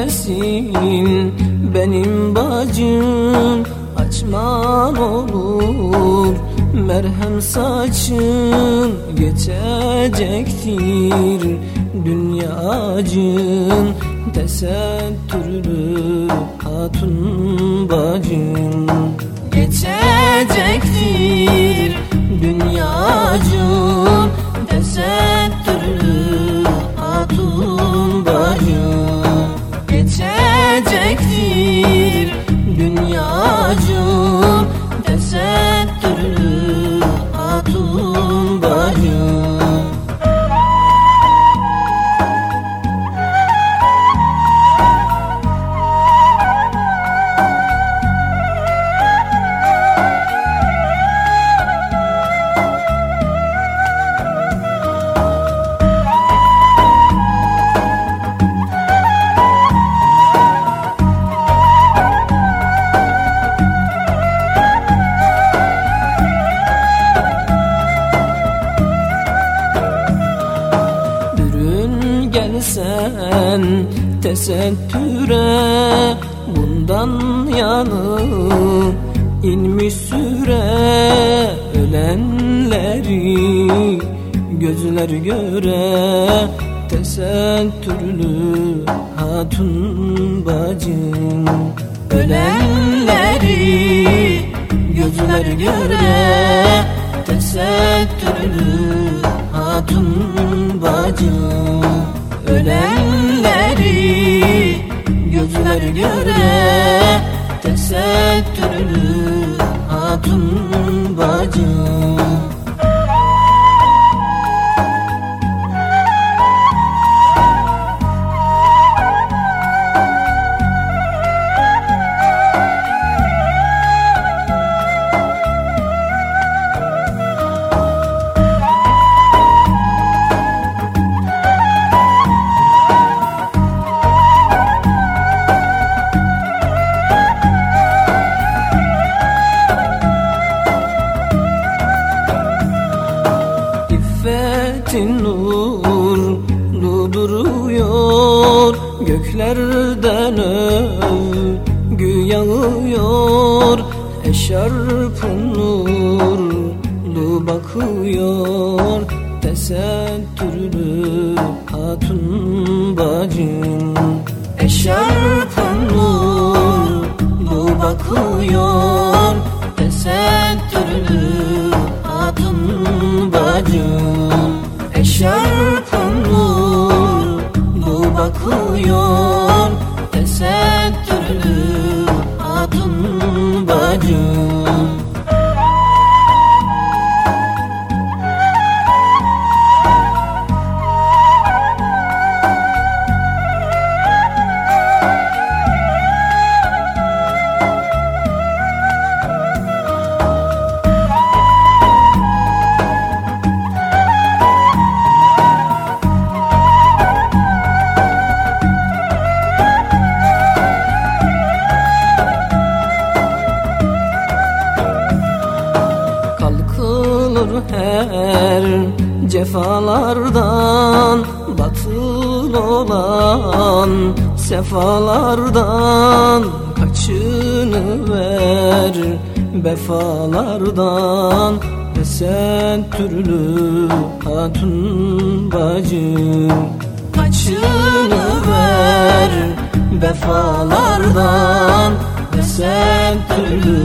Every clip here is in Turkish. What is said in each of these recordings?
Eminesin benim bacım Açmam olur merhem saçın Geçecektir. Dünyacın Tesettürlü hatun bacım Geçecektir. Dünyacın Tesettürlü gelsen tesettüre Bundan yanı inmiş süre Ölenleri gözler göre Tesettürlü hatun bacım Ölenleri gözler göre Tesettürlü hatun bacım Ölenleri gözler göre Tesettürlü hatun bacım İffetin nurlu duruyor Göklerden övgü yağıyor Eşarpın nurlu bakıyor Tesettürlü hatun bacım Eşarpın nurlu bakıyor Her cefalardan Batıl olan sefalardan Kaçını ver befalardan Tesettürlü hatun bacım Kaçını ver befalardan Tesettürlü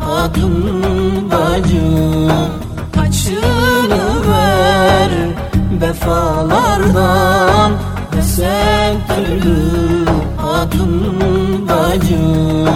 hatun bacım Kaçını ver vefalardan Tesettürlü hatun bacım